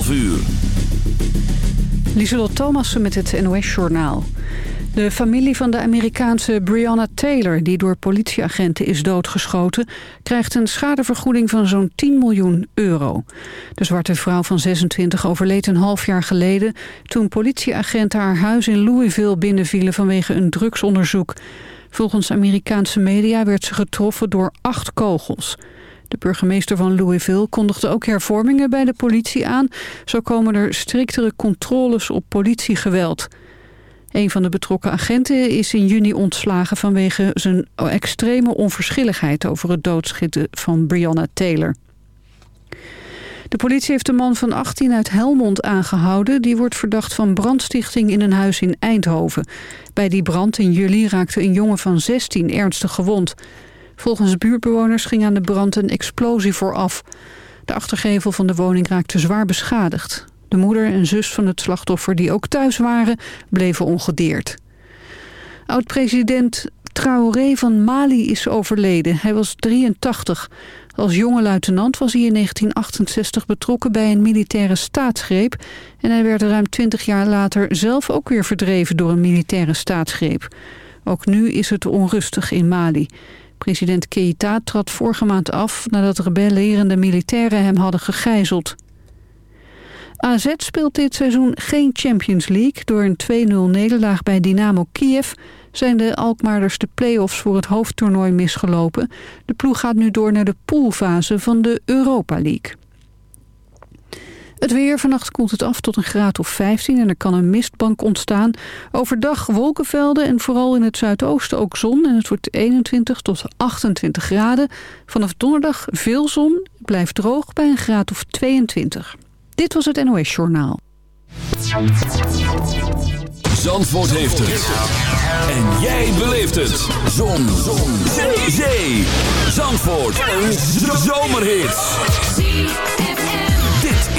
12 uur. Lieselot Thomassen met het NOS-journaal. De familie van de Amerikaanse Breonna Taylor... die door politieagenten is doodgeschoten... krijgt een schadevergoeding van zo'n 10 miljoen euro. De zwarte vrouw van 26 overleed een half jaar geleden... toen politieagenten haar huis in Louisville binnenvielen... vanwege een drugsonderzoek. Volgens Amerikaanse media werd ze getroffen door acht kogels... De burgemeester van Louisville kondigde ook hervormingen bij de politie aan. Zo komen er striktere controles op politiegeweld. Een van de betrokken agenten is in juni ontslagen vanwege zijn extreme onverschilligheid over het doodschieten van Breonna Taylor. De politie heeft een man van 18 uit Helmond aangehouden. Die wordt verdacht van brandstichting in een huis in Eindhoven. Bij die brand in juli raakte een jongen van 16 ernstig gewond. Volgens buurtbewoners ging aan de brand een explosie vooraf. De achtergevel van de woning raakte zwaar beschadigd. De moeder en zus van het slachtoffer die ook thuis waren, bleven ongedeerd. Oud-president Traoré van Mali is overleden. Hij was 83. Als jonge luitenant was hij in 1968 betrokken bij een militaire staatsgreep... en hij werd ruim 20 jaar later zelf ook weer verdreven door een militaire staatsgreep. Ook nu is het onrustig in Mali. President Keita trad vorige maand af nadat rebellerende militairen hem hadden gegijzeld. AZ speelt dit seizoen geen Champions League. Door een 2-0 nederlaag bij Dynamo Kiev zijn de Alkmaarders de play-offs voor het hoofdtoernooi misgelopen. De ploeg gaat nu door naar de poolfase van de Europa League. Het weer, vannacht koelt het af tot een graad of 15 en er kan een mistbank ontstaan. Overdag wolkenvelden en vooral in het zuidoosten ook zon. En het wordt 21 tot 28 graden. Vanaf donderdag veel zon, blijft droog bij een graad of 22. Dit was het NOS Journaal. Zandvoort heeft het. En jij beleeft het. Zon. zon. Zee. Zandvoort. Een zomerhit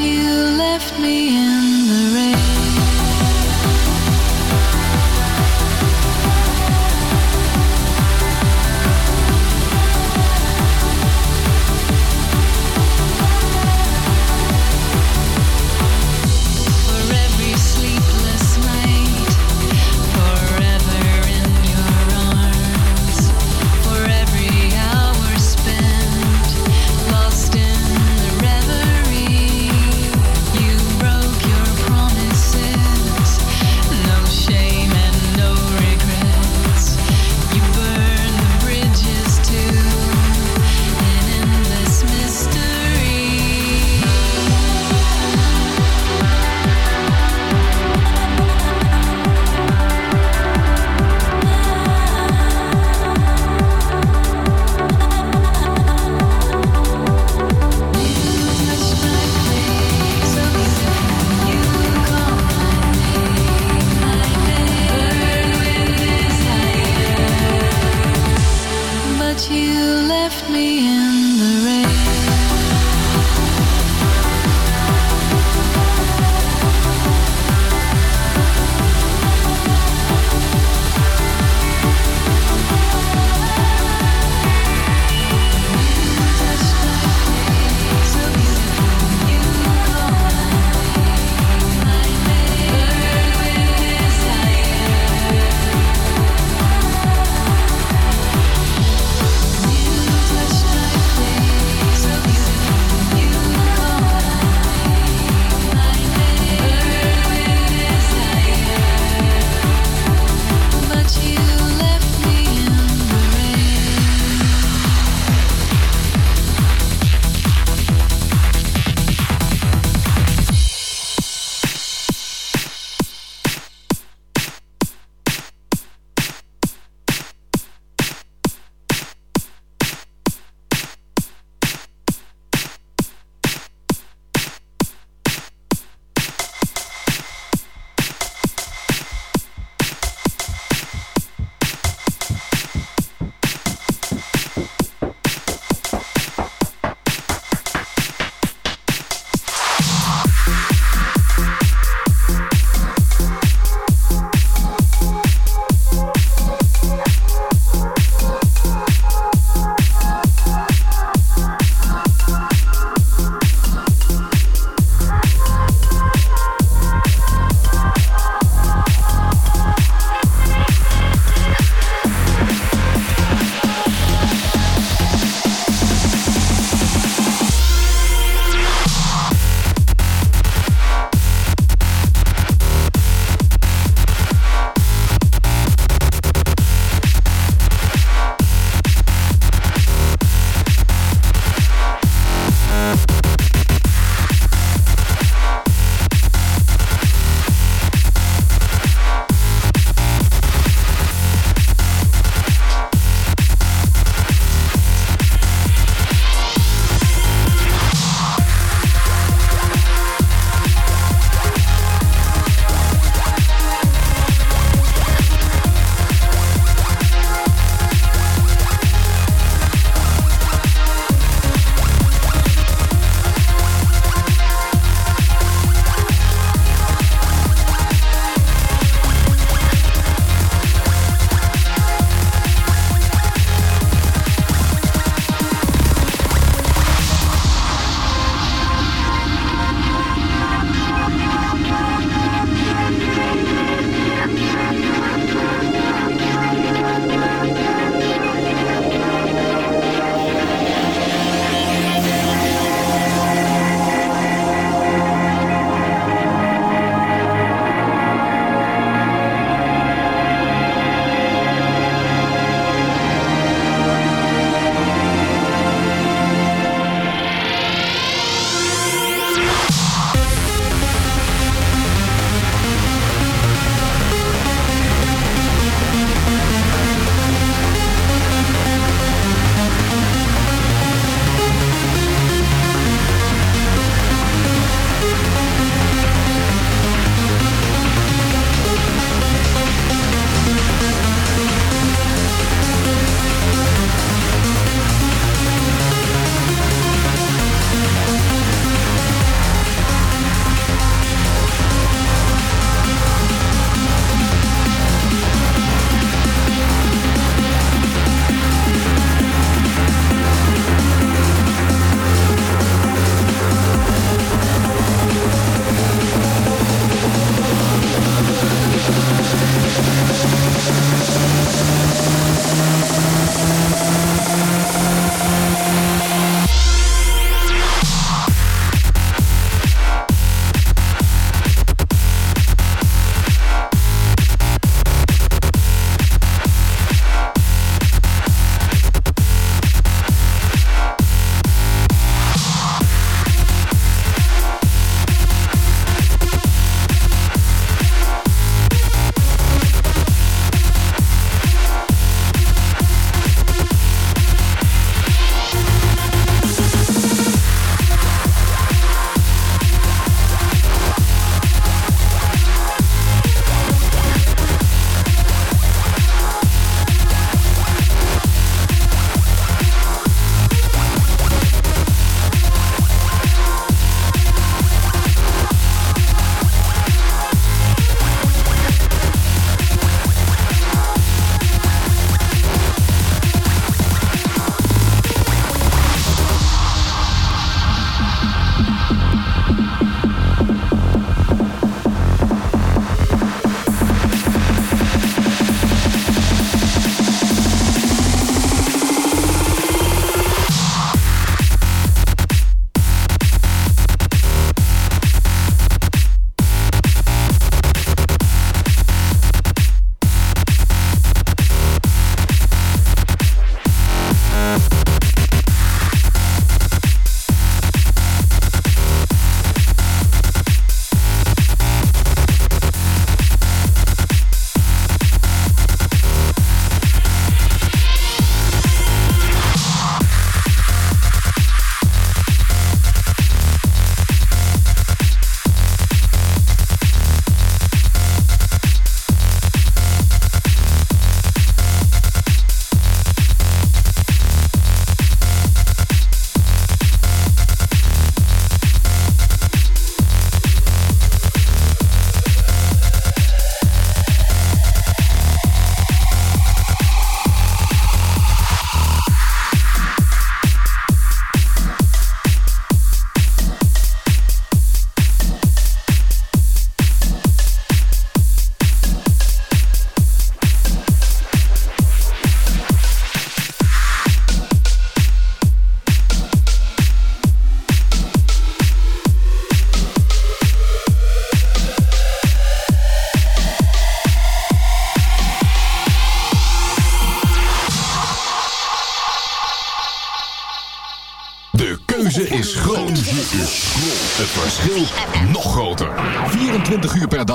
you left me in the rain.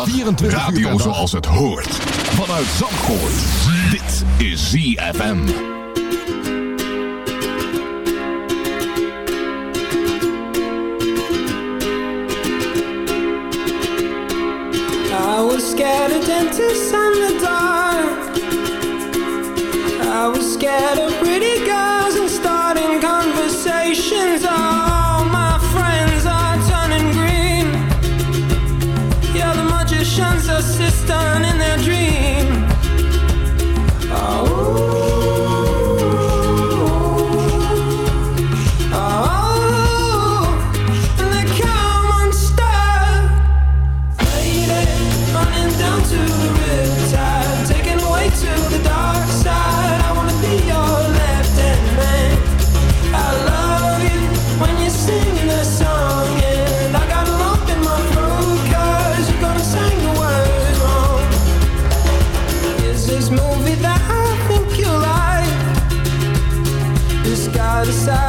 Radio zoals het hoort. Vanuit Zandvoort. Dit is ZFM. decide.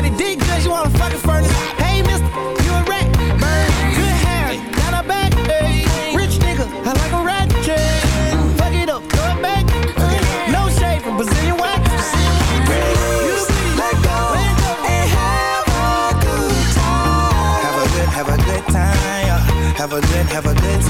Cause you wanna fucking furnace. Hey, mister, you a rat. Good hair, got a back. Hey. Rich nigga, I like a rat. Yeah. Fuck it up, throw it back. No shade from Brazilian wax. Have a good, have a good time. Have a good, have a good time.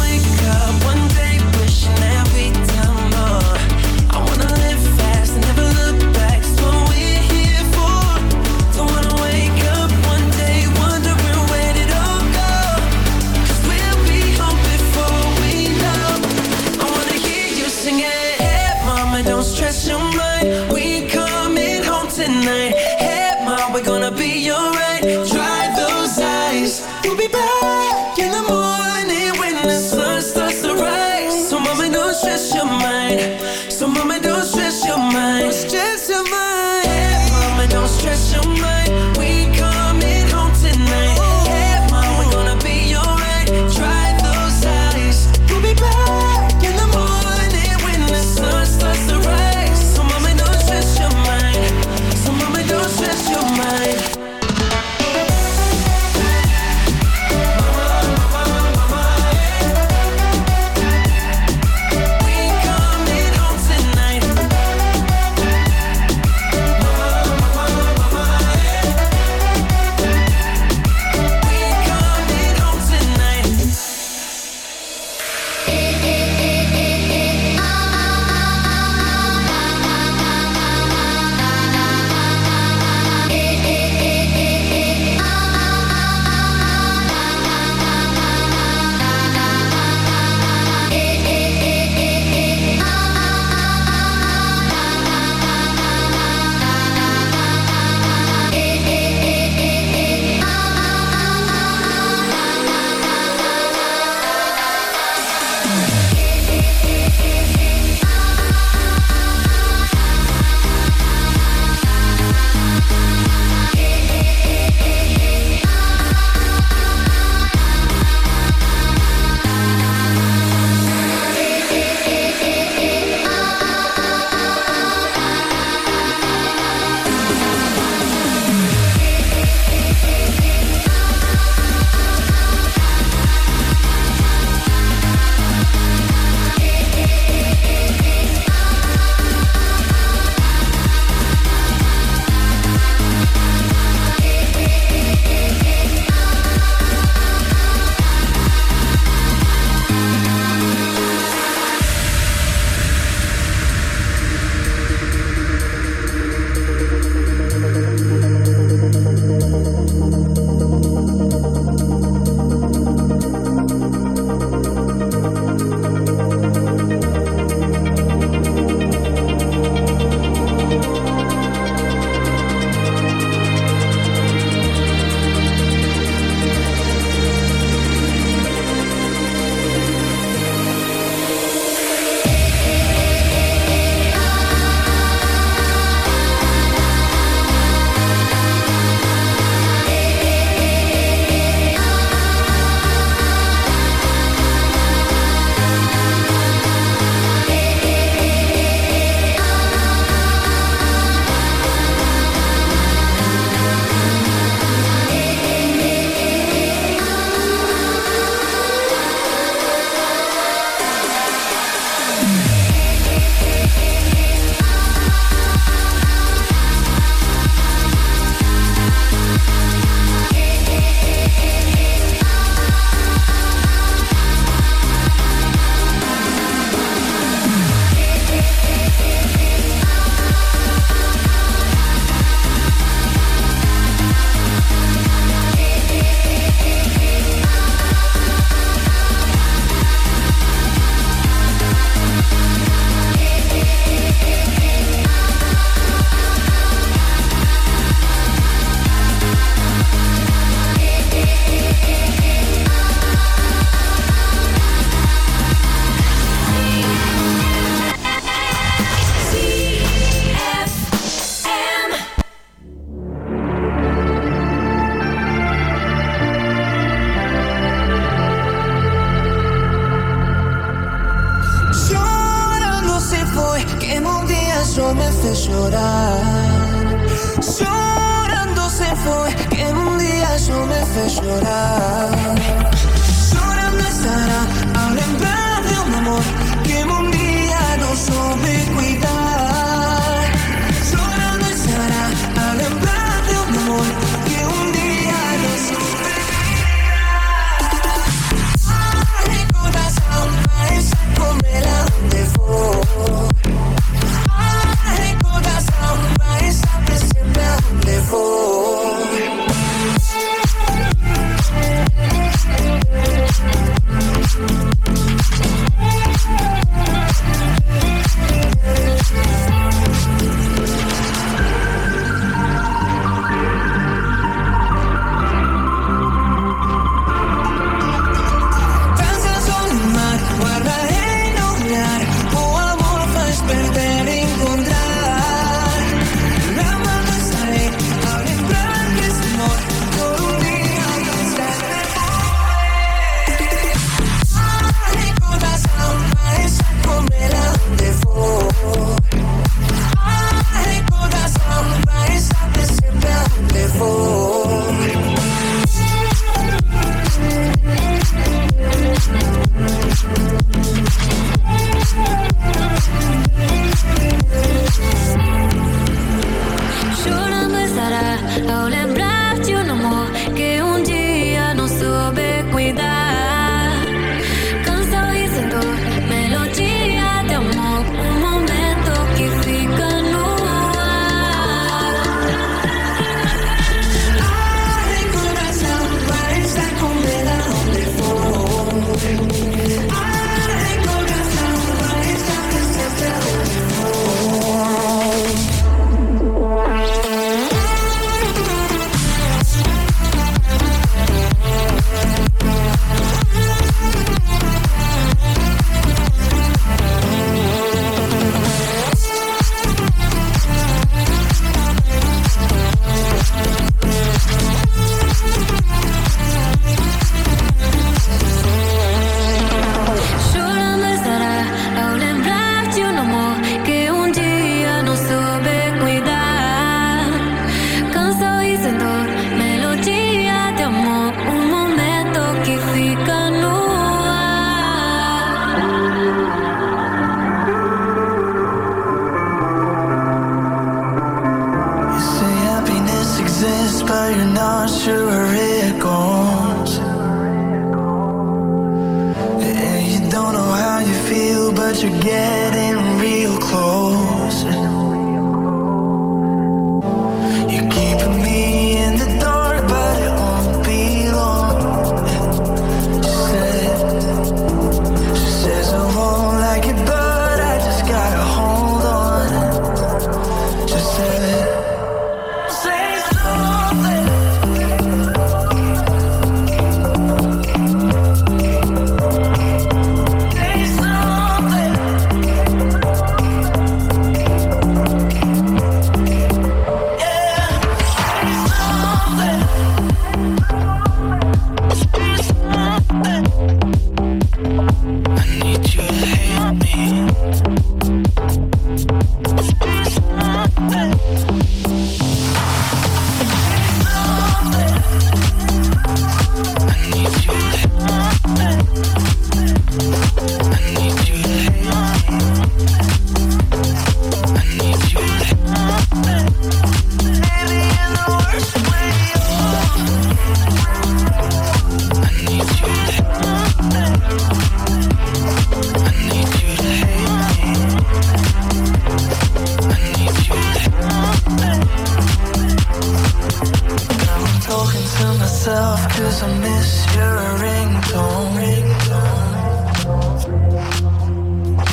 I'm talking to myself cause I miss your ringtone.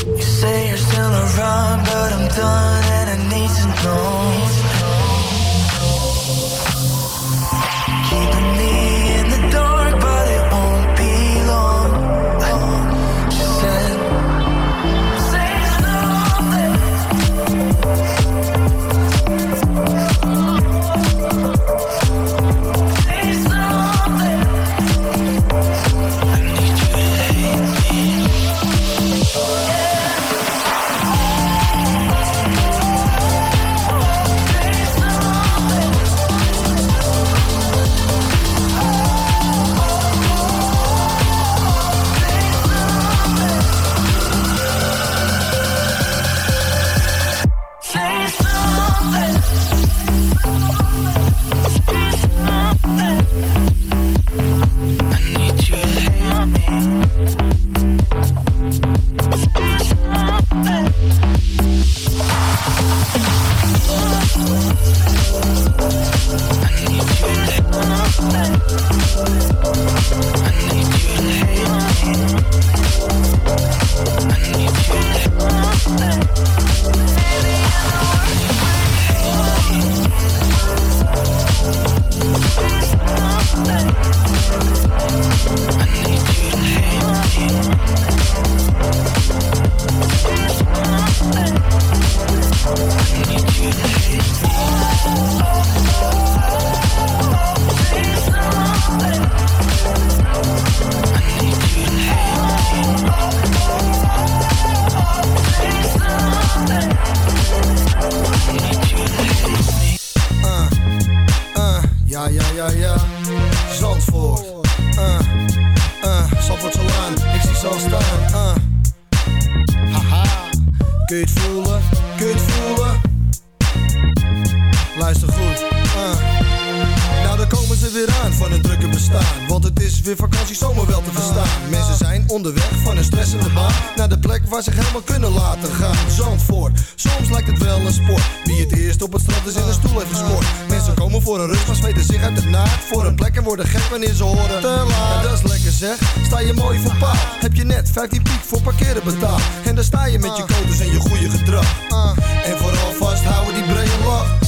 You say you're still around, but I'm done and I need to know. ja, ja. Zandvoort, eh, eh, uh, uh, Zandvoort zo aan, ik zie zo staan, uh. Haha, kun je het voelen? Onderweg van een stressende baan naar de plek waar ze helemaal kunnen laten gaan. Zandvoort, soms lijkt het wel een sport. Wie het eerst op het strand is in een stoel heeft gescoord. Mensen komen voor een rust, maar zweten zich uit de naad. Voor een plek en worden gek wanneer ze horen te laat. dat is lekker zeg, sta je mooi voor paal. Heb je net 15 piek voor parkeren betaald. En dan sta je met je codes en je goede gedrag. En vooral vasthouden die brede lach.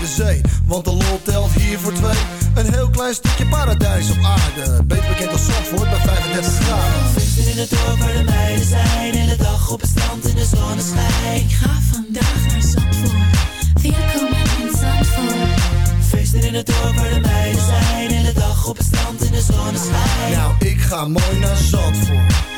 de zee Want de lol telt hier voor twee Een heel klein stukje paradijs op aarde Beter bekend als Zandvoort bij 35 graden Feesten in het dorp waar de meiden zijn. In de dag op het strand in de zonneschijn. Ik ga vandaag naar Zandvoort. Welkom in Zandvoort. Feesten in het dorp waar de meiden zijn. In de dag op het strand in de zonneschijn. Nou, ik ga mooi naar Zandvoort